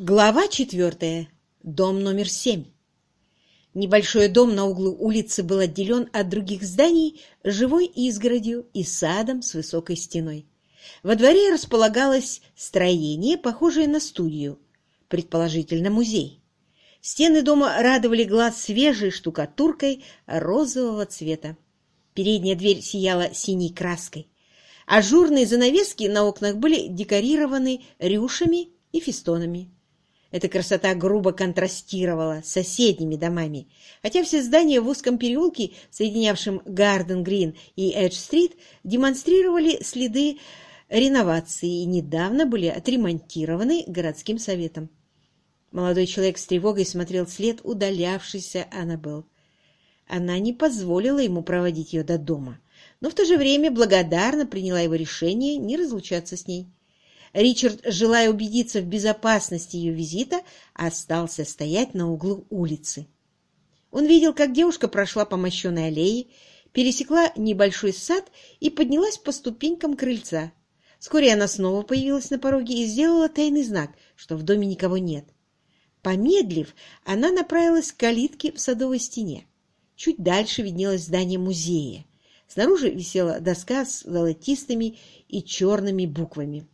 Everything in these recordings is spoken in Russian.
Глава четвертая. Дом номер семь. Небольшой дом на углу улицы был отделен от других зданий живой изгородью и садом с высокой стеной. Во дворе располагалось строение, похожее на студию, предположительно музей. Стены дома радовали глаз свежей штукатуркой розового цвета. Передняя дверь сияла синей краской. Ажурные занавески на окнах были декорированы рюшами и фестонами. Эта красота грубо контрастировала с соседними домами, хотя все здания в узком переулке, соединявшем Гарден-Грин и Эдж-Стрит, демонстрировали следы реновации и недавно были отремонтированы городским советом. Молодой человек с тревогой смотрел вслед удалявшейся Аннабелл. Она не позволила ему проводить ее до дома, но в то же время благодарно приняла его решение не разлучаться с ней. Ричард, желая убедиться в безопасности ее визита, остался стоять на углу улицы. Он видел, как девушка прошла по мощенной аллее, пересекла небольшой сад и поднялась по ступенькам крыльца. Вскоре она снова появилась на пороге и сделала тайный знак, что в доме никого нет. Помедлив, она направилась к калитке в садовой стене. Чуть дальше виднелось здание музея. Снаружи висела доска с золотистыми и черными буквами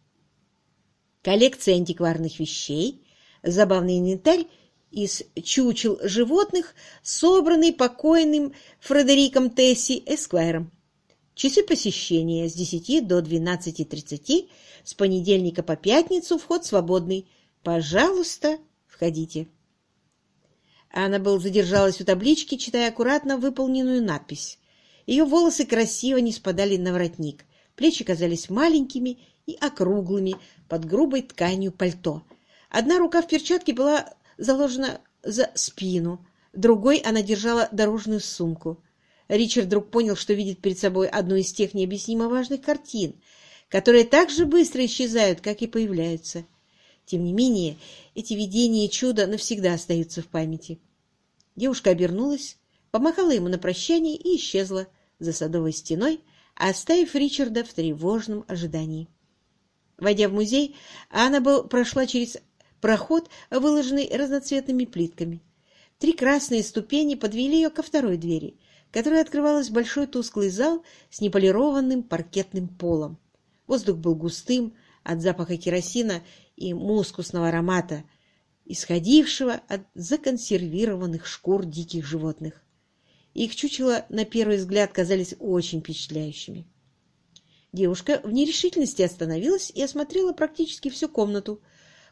коллекция антикварных вещей, забавный инвентарь из чучел животных, собранный покойным Фредериком Тесси Эсквайром. Часы посещения с 10 до 12.30, с понедельника по пятницу вход свободный. Пожалуйста, входите. Аннабелл задержалась у таблички, читая аккуратно выполненную надпись. Ее волосы красиво не спадали на воротник, плечи казались маленькими и округлыми под грубой тканью пальто. Одна рука в перчатке была заложена за спину, другой она держала дорожную сумку. Ричард вдруг понял, что видит перед собой одну из тех необъяснимо важных картин, которые так же быстро исчезают, как и появляются. Тем не менее, эти видения чуда навсегда остаются в памяти. Девушка обернулась, помахала ему на прощание и исчезла за садовой стеной, оставив Ричарда в тревожном ожидании. Войдя в музей, Аннабелл прошла через проход, выложенный разноцветными плитками. Три красные ступени подвели ее ко второй двери, которая открывалась в большой тусклый зал с неполированным паркетным полом. Воздух был густым от запаха керосина и мускусного аромата, исходившего от законсервированных шкур диких животных. Их чучела на первый взгляд казались очень впечатляющими. Девушка в нерешительности остановилась и осмотрела практически всю комнату,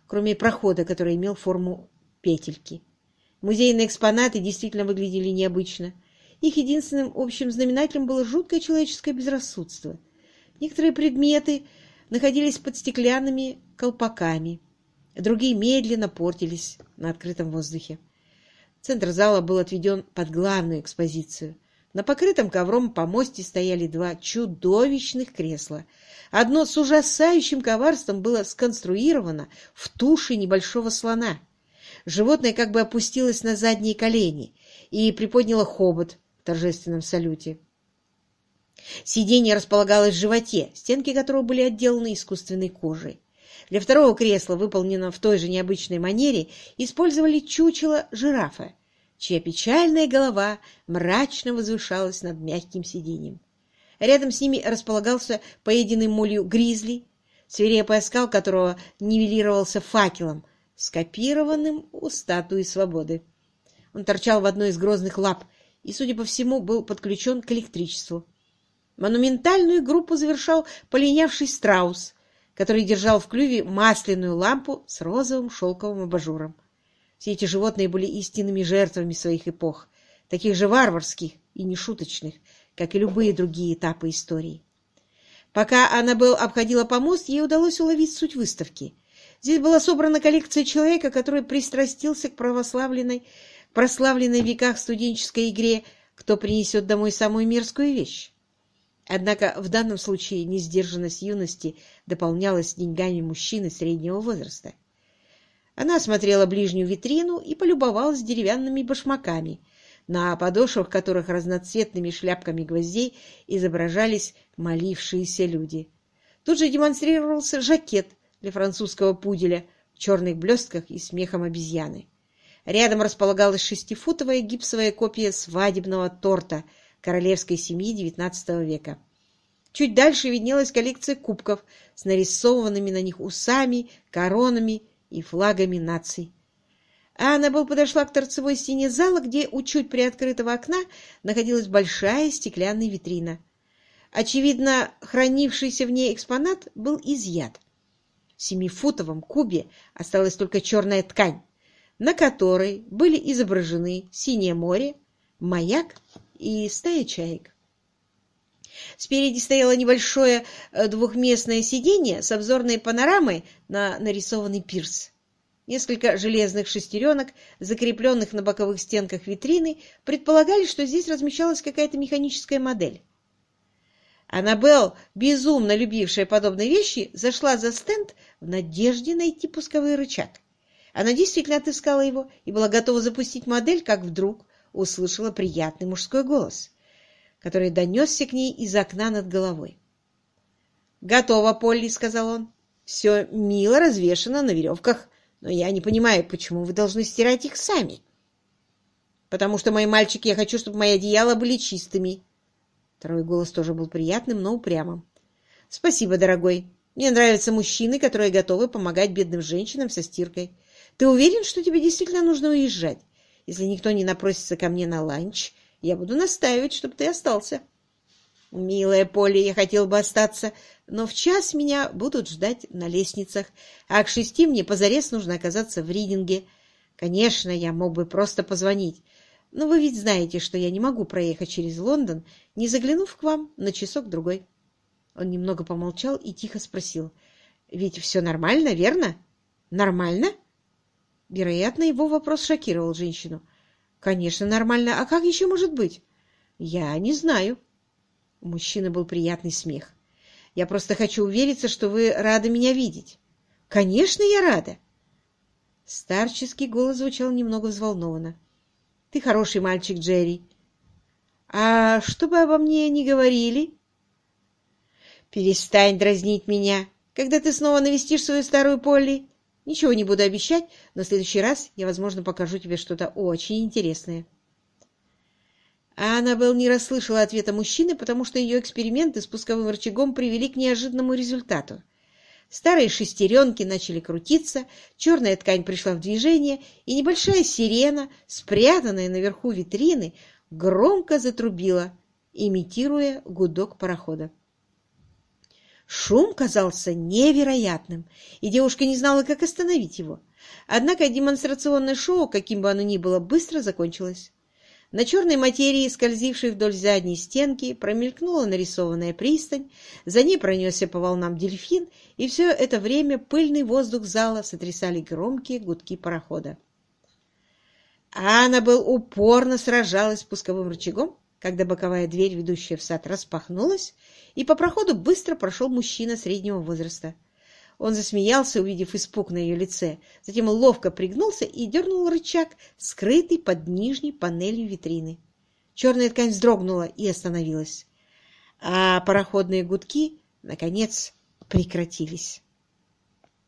кроме прохода, который имел форму петельки. Музейные экспонаты действительно выглядели необычно. Их единственным общим знаменателем было жуткое человеческое безрассудство. Некоторые предметы находились под стеклянными колпаками, другие медленно портились на открытом воздухе. Центр зала был отведен под главную экспозицию на покрытом ковром помосте стояли два чудовищных кресла. Одно с ужасающим коварством было сконструировано в туше небольшого слона. Животное как бы опустилось на задние колени и приподняло хобот в торжественном салюте. Сиденье располагалось в животе, стенки которого были отделаны искусственной кожей. Для второго кресла, выполненного в той же необычной манере, использовали чучело жирафа, чья печальная голова мрачно возвышалась над мягким сиденьем. Рядом с ними располагался поеденный молью гризли, свирепый оскал которого нивелировался факелом, скопированным у статуи свободы. Он торчал в одной из грозных лап и, судя по всему, был подключен к электричеству. Монументальную группу завершал полинявший страус, который держал в клюве масляную лампу с розовым шелковым абажуром. Все эти животные были истинными жертвами своих эпох, таких же варварских и нешуточных, как и любые другие этапы истории. Пока Аннабелл обходила помост, ей удалось уловить суть выставки. Здесь была собрана коллекция человека, который пристрастился к православленной, прославленной в веках студенческой игре «Кто принесет домой самую мерзкую вещь?». Однако в данном случае несдержанность юности дополнялась деньгами мужчины среднего возраста. Она осмотрела ближнюю витрину и полюбовалась деревянными башмаками, на подошвах которых разноцветными шляпками гвоздей изображались молившиеся люди. Тут же демонстрировался жакет для французского пуделя в черных блестках и смехом обезьяны. Рядом располагалась шестифутовая гипсовая копия свадебного торта королевской семьи XIX века. Чуть дальше виднелась коллекция кубков с нарисованными на них усами, коронами и флагами наций. Аннабелл подошла к торцевой стене зала, где у чуть приоткрытого окна находилась большая стеклянная витрина. Очевидно, хранившийся в ней экспонат был изъят. В семифутовом кубе осталась только черная ткань, на которой были изображены синее море, маяк и стая чаек. Спереди стояло небольшое э, двухместное сиденье с обзорной панорамой на нарисованный пирс. Несколько железных шестеренок, закрепленных на боковых стенках витрины, предполагали, что здесь размещалась какая-то механическая модель. Аннабелл, безумно любившая подобные вещи, зашла за стенд в надежде найти пусковой рычаг. Она действительно отыскала его и была готова запустить модель, как вдруг услышала приятный мужской голос, который донесся к ней из окна над головой. «Готово, Полли», — сказал он. «Все мило развешано на веревках, но я не понимаю, почему вы должны стирать их сами». «Потому что, мои мальчики, я хочу, чтобы мои одеяла были чистыми». Второй голос тоже был приятным, но упрямым. «Спасибо, дорогой. Мне нравятся мужчины, которые готовы помогать бедным женщинам со стиркой. Ты уверен, что тебе действительно нужно уезжать? Если никто не напросится ко мне на ланч, я буду настаивать, чтобы ты остался. Милая Полли, я хотел бы остаться, но в час меня будут ждать на лестницах, а к шести мне позарез нужно оказаться в Ридинге. Конечно, я мог бы просто позвонить, но вы ведь знаете, что я не могу проехать через Лондон, не заглянув к вам на часок-другой. Он немного помолчал и тихо спросил. — Ведь все нормально, верно? — Нормально? Вероятно, его вопрос шокировал женщину. «Конечно, нормально. А как еще может быть?» «Я не знаю». У мужчины был приятный смех. «Я просто хочу увериться, что вы рады меня видеть». «Конечно, я рада!» Старческий голос звучал немного взволнованно. «Ты хороший мальчик, Джерри. А что бы обо мне не говорили?» «Перестань дразнить меня. Когда ты снова навестишь свою старую Полли, Ничего не буду обещать, но в следующий раз я, возможно, покажу тебе что-то очень интересное. А Аннабелл не расслышала ответа мужчины, потому что ее эксперименты с пусковым рычагом привели к неожиданному результату. Старые шестеренки начали крутиться, черная ткань пришла в движение, и небольшая сирена, спрятанная наверху витрины, громко затрубила, имитируя гудок парохода. Шум казался невероятным, и девушка не знала, как остановить его. Однако демонстрационное шоу, каким бы оно ни было, быстро закончилось. На черной материи, скользившей вдоль задней стенки, промелькнула нарисованная пристань, за ней пронесся по волнам дельфин, и все это время пыльный воздух зала сотрясали громкие гудки парохода. Аннабелл упорно сражалась с пусковым рычагом, когда боковая дверь, ведущая в сад, распахнулась, и по проходу быстро прошел мужчина среднего возраста. Он засмеялся, увидев испуг на ее лице, затем ловко пригнулся и дернул рычаг, скрытый под нижней панелью витрины. Черная ткань вздрогнула и остановилась, а пароходные гудки, наконец, прекратились.